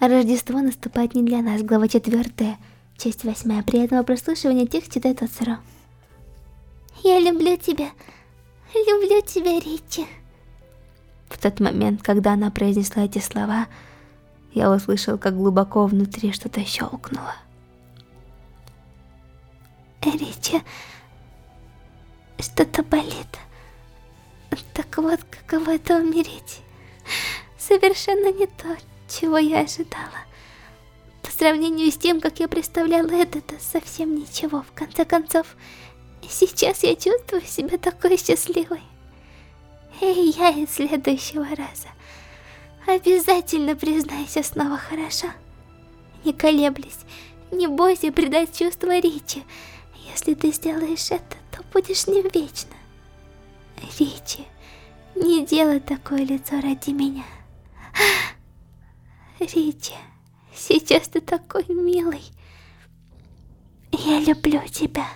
Рождество наступает не для нас, глава 4, часть 8. Приятного прослушивания текст читает Ацуро. Я люблю тебя. Люблю тебя, Ричи. В тот момент, когда она произнесла эти слова, я услышал, как глубоко внутри что-то щелкнуло. Ричи, что-то болит. Так вот, каково это умереть. Совершенно не то, чего я ожидала. По сравнению с тем, как я представляла это, это совсем ничего. В конце концов, сейчас я чувствую себя такой счастливой. И я из следующего раза обязательно признайся снова хороша. Не колеблись, не бойся предать чувства Ричи. Если ты сделаешь это, то будешь не вечно. Ричи, не делай такое лицо ради меня. Ричи, сейчас ты такой милый. Я люблю тебя.